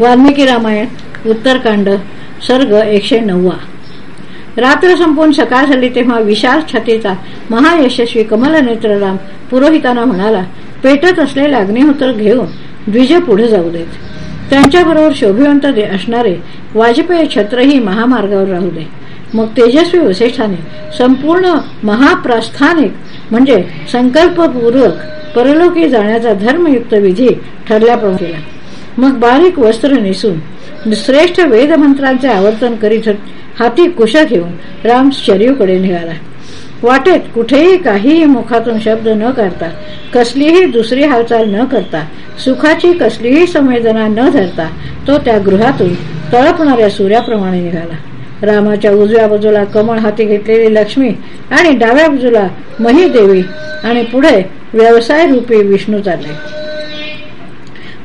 वाल्मिकी रामायण उत्तरकांड सर्ग एकशे नववा. रात्र संपून सकाळ झाली तेव्हा विशाल छातीचा महायशस्वी कमलनेत्र राम पुरोहितांना म्हणाला पेटत असलेले अग्निहोत्र घेऊन द्विज पुढे जाऊ देत. त्यांच्याबरोबर शोभिवंत असणारे वाजपेयी छत्रही महामार्गावर राहू दे. मग तेजस्वी वसिष्ठाने संपूर्ण महाप्रस्थानिक म्हणजे संकल्पपूर्वक परलोकी जाण्याचा धर्मयुक्त विधी ठरल्याप्रमाणे केला. मग बारीक वस्त्र नेसून श्रेष्ठ वेदमंत्रांचे आवर्तन करीत हाती कुश घेऊन राम शरीवकडे निघाला. वाटेत कुठेही काहीही मुखातून शब्द न करता कसलीही दुसरी हालचाल न करता सुखाची कसलीही संवेदना न धरता तो त्या गृहातून तळपणाऱ्या सूर्याप्रमाणे निघाला. रामाच्या उजव्या बाजूला कमळ हाती घेतलेली लक्ष्मी आणि डाव्या बाजूला महीदेवी आणि पुढे व्यवसाय रूपी विष्णू चालले.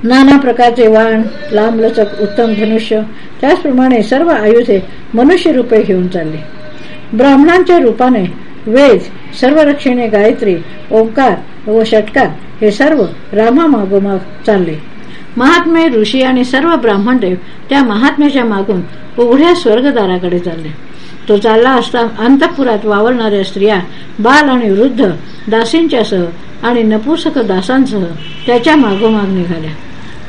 नाना प्रकारचे वाण लांबलचक उत्तम धनुष्य त्याचप्रमाणे सर्व आयुधे मनुष्य रूपे घेऊन चालले. ब्राह्मणांच्या रूपाने वेद सर्व रक्षणे गायत्री ओंकार व षटकार हे सर्व रामामागोमाग चालले. महात्मे ऋषी आणि सर्व ब्राह्मणदेव त्या महात्म्याच्या मागून उघड्या स्वर्गदाराकडे चालले. तो चालला असता अंतपुरात वावरणाऱ्या स्त्रिया बाल आणि वृद्ध दासींच्यासह आणि नपुसक दासांसह त्याच्या मागोमाग निघाल्या.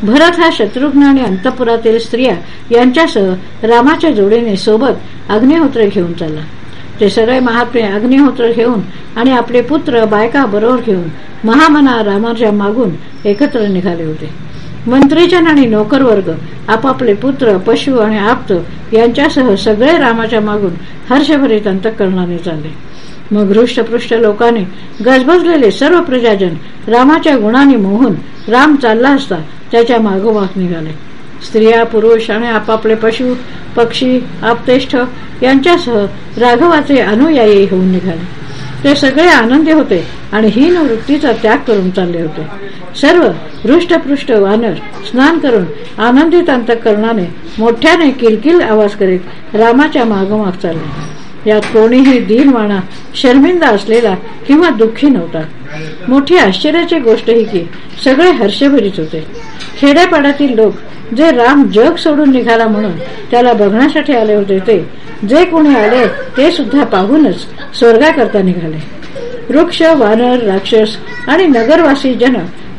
भरत हा शत्रुघ्न आणि अंतपुरातील स्त्रिया यांच्यासह रामाच्या जोडीने सोबत अग्निहोत्र घेऊन चालला. ते सगळे महात्मे अग्निहोत्र घेऊन आणि आपले पुत्र बायका बरोबर घेऊन महामना रामाच्या मागून एकत्र निघाले होते. मंत्रीजन आणि नोकरवर्ग आपापले पुत्र पशु आणि आप्त यांच्यासह सगळे रामाच्या मागून हर्षभरीत अंतकरणाने चालले. मग हृष्टपृष्ठ लोकांनी गजबजलेले सर्व प्रजाजन रामाच्या गुणाने मोहून राम चालला असता त्याच्या मागोमाग निघाले. स्त्रिया पुरुष आणि आपापले पशु पक्षी आपतेष्ठ यांच्यासह राघवाचे अनुयायी होऊन निघाले. ते सगळे आनंदी होते आणि हीन वृत्तीचा त्याग करून चालले होते. सर्व हृष्टपृष्ठ वानर स्नान करून आनंदित अंतकरणाने मोठ्याने किलकिल आवाज करीत रामाच्या मागोमाग चालले. यात कोणीही दीनवाणा शर्मिंदा असलेला किंवा दुःखी नव्हता. मोठी आश्चर्याची गोष्ट ही की सगळे हर्षभरीत होते. खेड्यापाड्यातील लोक जे राम जग सोडून निघाला म्हणून त्याला बघण्यासाठी आले होते ते जे कोणी आले ते सुद्धा पाहूनच स्वर्गाकरता निघाले. वृक्ष वानर राक्षस आणि नगरवासी जन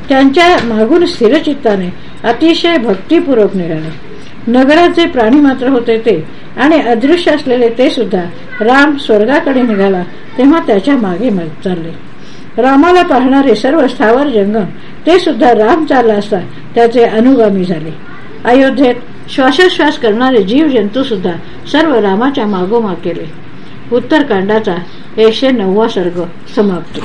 त्यांच्या मागून स्थिरचित्ताने अतिशय भक्तीपूर्वक निघाले. नगरात जे प्राणी मात्र होते ते आणि अदृश्य असलेले ते सुद्धा राम स्वर्गाकडे निघाला तेव्हा त्याच्यामागे चालले. रामाला पाहणारे सर्व स्थावर जंगम ते सुद्धा राम चालला असता त्याचे अनुगामी झाले. अयोध्येत श्वासोश्वास करणारे जीव जंतू सुद्धा सर्व रामाच्या मागोमाग केले उत्तरकांडाचा एकशे नववा सर्ग समाप्त.